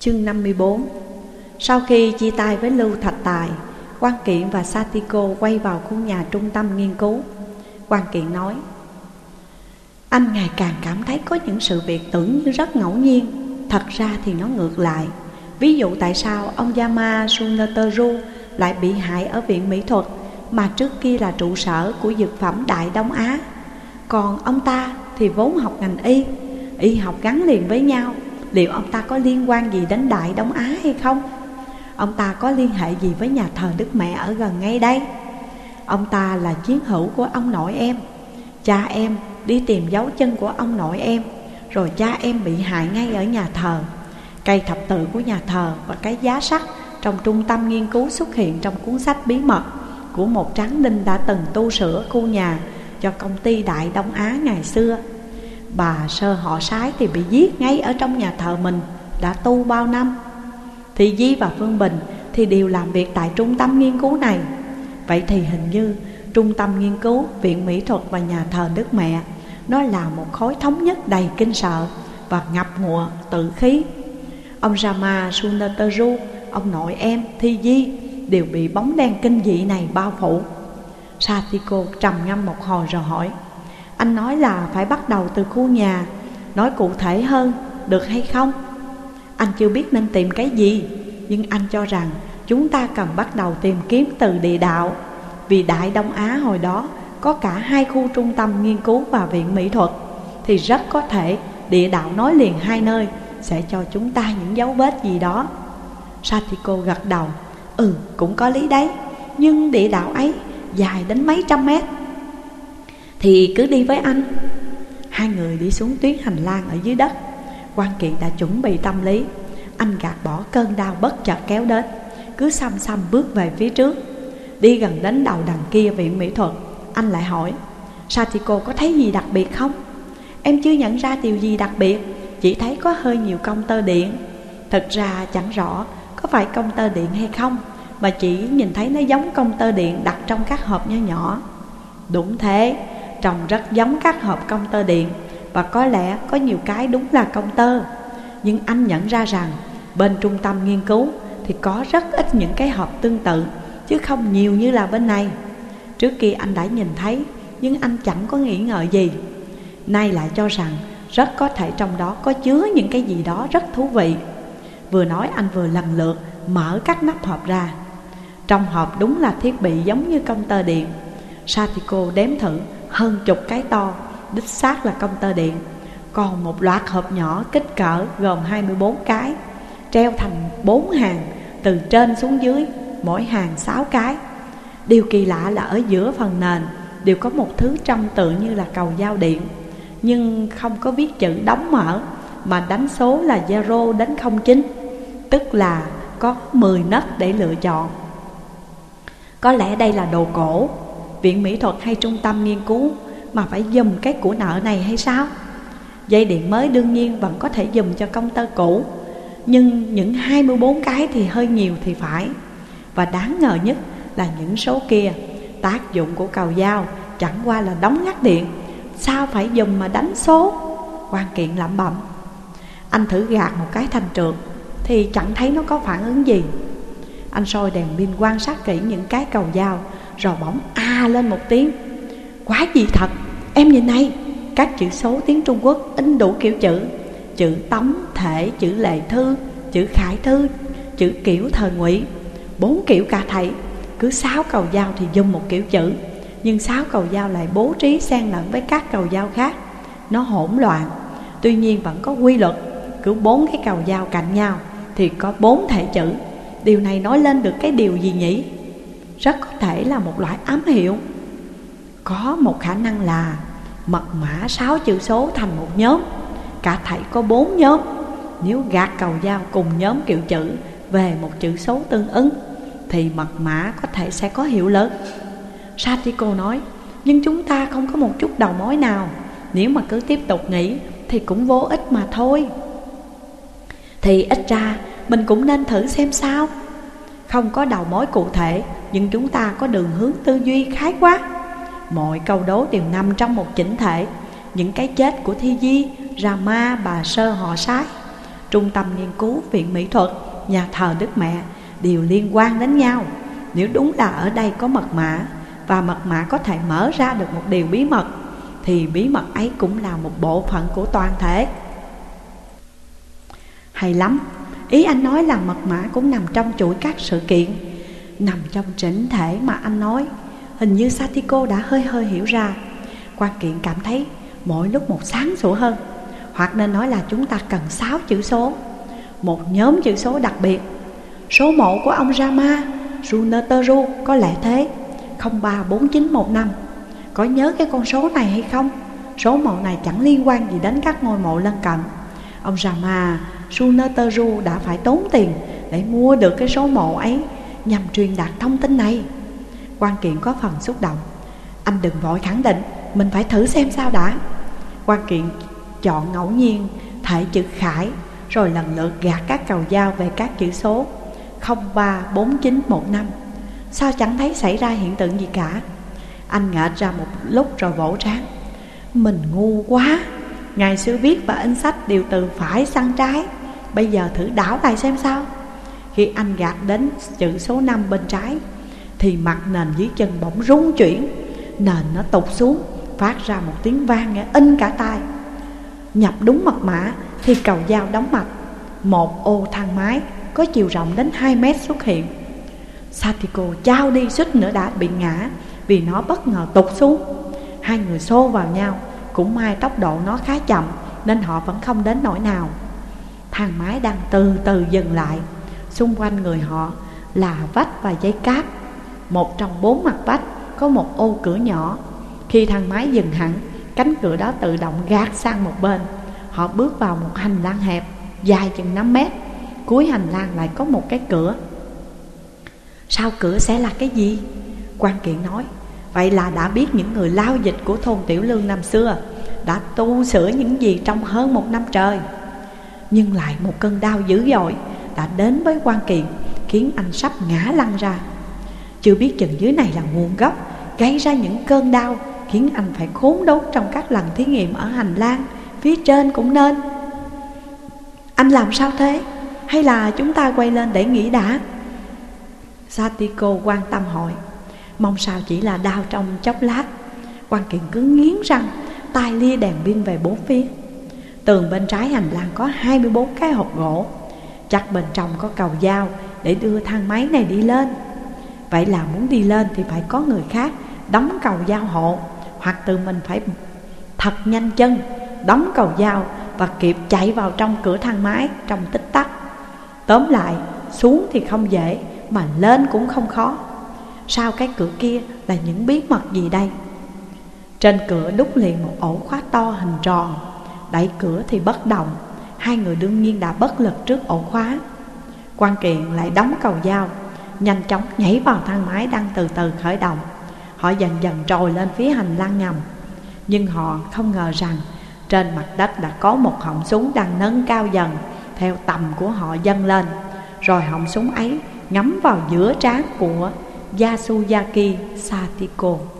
Chương 54 Sau khi chia tay với Lưu Thạch Tài Quan Kiện và Satiko quay vào khu nhà trung tâm nghiên cứu. Quan Kiện nói, Anh ngày càng cảm thấy có những sự việc tưởng như rất ngẫu nhiên. Thật ra thì nó ngược lại. Ví dụ tại sao ông Yama Sunateru lại bị hại ở viện mỹ thuật, Mà trước kia là trụ sở của dược phẩm Đại Đông Á? Còn ông ta thì vốn học ngành y Y học gắn liền với nhau. Liệu ông ta có liên quan gì đến Đại Đông Á hay không? Ông ta có liên hệ gì với nhà thờ Đức Mẹ ở gần ngay đây? Ông ta là chiến hữu của ông nội em Cha em đi tìm dấu chân của ông nội em, Rồi cha em bị hại ngay ở nhà thờ Cây thập tự của nhà thờ và cái giá sắt Trong trung tâm nghiên cứu xuất hiện trong cuốn sách bí mật Của một tráng đinh đã từng tu sửa khu nhà Cho công ty Đại Đông Á ngày xưa Bà sơ họ sái thì bị giết ngay ở trong nhà thờ mình Đã tu bao năm. Thì Di và Phương Bình thì đều làm việc tại trung tâm nghiên cứu này. Vậy thì hình như trung tâm nghiên cứu, viện mỹ thuật và nhà thờ Đức Mẹ Nó là một khối thống nhất đầy kinh sợ và ngập ngụa tự khí. Ông Rama Sunateru, ông nội em Thi Di đều bị bóng đen kinh dị này bao phủ. Satiko trầm ngâm một hồi rồi hỏi anh nói là phải bắt đầu từ khu nhà. Nói cụ thể hơn, được hay không? Anh chưa biết nên tìm cái gì, Nhưng anh cho rằng chúng ta cần bắt đầu tìm kiếm từ địa đạo. Vì Đại Đông Á hồi đó có cả hai khu trung tâm nghiên cứu và viện mỹ thuật, Thì rất có thể địa đạo nói liền hai nơi Sẽ cho chúng ta những dấu vết gì đó. Satiko gật đầu. Ừ cũng có lý đấy. Nhưng địa đạo ấy dài đến mấy trăm mét thì cứ đi với anh. Hai người đi xuống tuyến hành lang ở dưới đất. Quan kiện đã chuẩn bị tâm lý. Anh gạt bỏ cơn đau bất chợt kéo đến. Cứ xăm xăm bước về phía trước. Đi gần đến đầu đằng kia viện mỹ thuật, Anh lại hỏi, Satiko có thấy gì đặc biệt không? Em chưa nhận ra điều gì đặc biệt, Chỉ thấy có hơi nhiều công tơ điện. Thật ra chẳng rõ có phải công tơ điện hay không, Mà chỉ nhìn thấy nó giống công tơ điện đặt trong các hộp nho nhỏ. Đúng thế trông rất giống các hộp công tơ điện. Và có lẽ có nhiều cái đúng là công tơ. Nhưng anh nhận ra rằng, bên trung tâm nghiên cứu Thì có rất ít những cái hộp tương tự, Chứ không nhiều như là bên này. Trước kia anh đã nhìn thấy, Nhưng anh chẳng có nghĩ ngợi gì. Nay lại cho rằng rất có thể trong đó có chứa những cái gì đó rất thú vị. Vừa nói anh vừa lần lượt mở các nắp hộp ra. Trong hộp đúng là thiết bị giống như công tơ điện. Satiko đếm thử hơn chục cái to, Đích xác là công tơ điện. Còn một loạt hộp nhỏ kích cỡ gồm 24 cái, Treo thành 4 hàng, từ trên xuống dưới, Mỗi hàng 6 cái. Điều kỳ lạ là ở giữa phần nền Đều có một thứ trông tự như là cầu giao điện, Nhưng không có viết chữ đóng mở, Mà đánh số là 0 đến 09 Tức là có 10 nấc để lựa chọn. Có lẽ đây là đồ cổ viện mỹ thuật hay trung tâm nghiên cứu Mà phải dùm cái của nợ này hay sao? Dây điện mới đương nhiên vẫn có thể dùm cho công tơ cũ, Nhưng những 24 cái thì hơi nhiều thì phải. Và đáng ngờ nhất là những số kia, Tác dụng của cầu dao chẳng qua là đóng ngắt điện, Sao phải dùng mà đánh số? Quan kiện lẩm bẩm. Anh thử gạt một cái thành trượt Thì chẳng thấy nó có phản ứng gì. Anh soi đèn pin quan sát kỹ những cái cầu dao rồi bỗng a lên một tiếng. Quá gì thật Em nhìn này Các chữ số tiếng Trung Quốc in đủ kiểu chữ. Chữ tống, thể, chữ lệ thư Chữ khải thư Chữ kiểu thời ngụy. Bốn kiểu cả thầy Cứ sáu cầu dao thì dùng một kiểu chữ. Nhưng sáu cầu dao lại bố trí xen lẫn với các cầu dao khác. Nó hỗn loạn Tuy nhiên vẫn có quy luật. Cứ bốn cái cầu dao cạnh nhau Thì có bốn thể chữ. Điều này nói lên được cái điều gì nhỉ? Rất có thể là một loại ám hiệu. Có một khả năng là mật mã sáu chữ số thành một nhóm. Cả thảy có bốn nhóm. Nếu gạt cầu dao cùng nhóm kiểu chữ về một chữ số tương ứng, Thì mật mã có thể sẽ có hiệu lực. Satiko nói, Nhưng chúng ta không có một chút đầu mối nào. Nếu mà cứ tiếp tục nghĩ Thì cũng vô ích mà thôi. Thì ít ra, mình cũng nên thử xem sao. Không có đầu mối cụ thể nhưng chúng ta có đường hướng tư duy khái quát. Mọi câu đố đều nằm trong một chỉnh thể. Những cái chết của Thi Di, Rama, bà Sơ họ sái Trung tâm nghiên cứu viện mỹ thuật Nhà thờ Đức Mẹ Đều liên quan đến nhau. Nếu đúng là ở đây có mật mã Và mật mã có thể mở ra được một điều bí mật Thì bí mật ấy cũng là một bộ phận của toàn thể. Hay lắm Ý anh nói là mật mã cũng nằm trong chuỗi các sự kiện, Nằm trong chỉnh thể mà anh nói. Hình như Satiko đã hơi hơi hiểu ra. Quan kiện cảm thấy mỗi lúc một sáng sủa hơn, Hoặc nên nói là chúng ta cần 6 chữ số, Một nhóm chữ số đặc biệt. Số mộ của ông Rama Runeteru có lẽ thế 034915 Có nhớ cái con số này hay không? Số mộ này chẳng liên quan gì đến các ngôi mộ lân cận. Ông Rama Sunateru đã phải tốn tiền để mua được cái số mộ ấy Nhằm truyền đạt thông tin này. Quan kiện có phần xúc động. Anh đừng vội khẳng định, Mình phải thử xem sao đã. Quan kiện chọn ngẫu nhiên thể chữ khải, Rồi lần lượt gạt các cầu dao về các chữ số 034915 Sao chẳng thấy xảy ra hiện tượng gì cả? Anh ngợt ra một lúc rồi vỗ trán. Mình ngu quá. Ngày xưa viết và in sách đều từ phải sang trái. Bây giờ thử đảo lại xem sao. Khi anh gạt đến chữ số 5 bên trái, Thì mặt nền dưới chân bỗng rung chuyển. Nền nó tụt xuống, Phát ra một tiếng vang nghe in cả tai. Nhập đúng mật mã, Thì cầu dao đóng mạch. Một ô thang máy Có chiều rộng đến 2 mét xuất hiện. Satiko trao đi suýt nữa đã bị ngã Vì nó bất ngờ tụt xuống. Hai người xô vào nhau. Cũng may tốc độ nó khá chậm, Nên họ vẫn không đến nỗi nào. Thang máy đang từ từ dừng lại. Xung quanh người họ là vách và dây cáp. Một trong bốn mặt vách có một ô cửa nhỏ. Khi thang máy dừng hẳn, Cánh cửa đó tự động gạt sang một bên. Họ bước vào một hành lang hẹp, Dài chừng 5 mét. Cuối hành lang lại có một cái cửa. Sau cửa sẽ là cái gì? quan kiện nói. Vậy là đã biết những người lao dịch của thôn Tiểu Lương năm xưa Đã tu sửa những gì trong hơn một năm trời Nhưng lại một cơn đau dữ dội Đã đến với quan kiện Khiến anh sắp ngã lăn ra Chưa biết chừng dưới này là nguồn gốc, Gây ra những cơn đau, Khiến anh phải khốn đốt trong các lần thí nghiệm ở hành lang, Phía trên cũng nên Anh làm sao thế? Hay là chúng ta quay lên để nghỉ đã? Satiko quan tâm hỏi Mong sao chỉ là đau trong chốc lát. Quan kiện cứ nghiến răng, tay lia đèn pin về bốn phía. Tường bên trái hành lang có 24 cái hộp gỗ. Chắc bên trong có cầu dao để đưa thang máy này đi lên. Vậy là muốn đi lên thì phải có người khác đóng cầu dao hộ, Hoặc tự mình phải thật nhanh chân đóng cầu dao và kịp chạy vào trong cửa thang máy trong tích tắc. Tóm lại, xuống thì không dễ, mà lên cũng không khó. Sau cái cửa kia là những bí mật gì đây? Trên cửa đúc liền một ổ khóa to hình tròn. Đẩy cửa thì bất động. Hai người đương nhiên đã bất lực trước ổ khóa. Quan kiện lại đóng cầu dao, Nhanh chóng nhảy vào thang máy đang từ từ khởi động. Họ dần dần trồi lên phía hành lang ngầm. Nhưng họ không ngờ rằng Trên mặt đất đã có một họng súng đang nâng cao dần, Theo tầm của họ dâng lên. Rồi họng súng ấy ngắm vào giữa trán của Yasuyaki Satiko.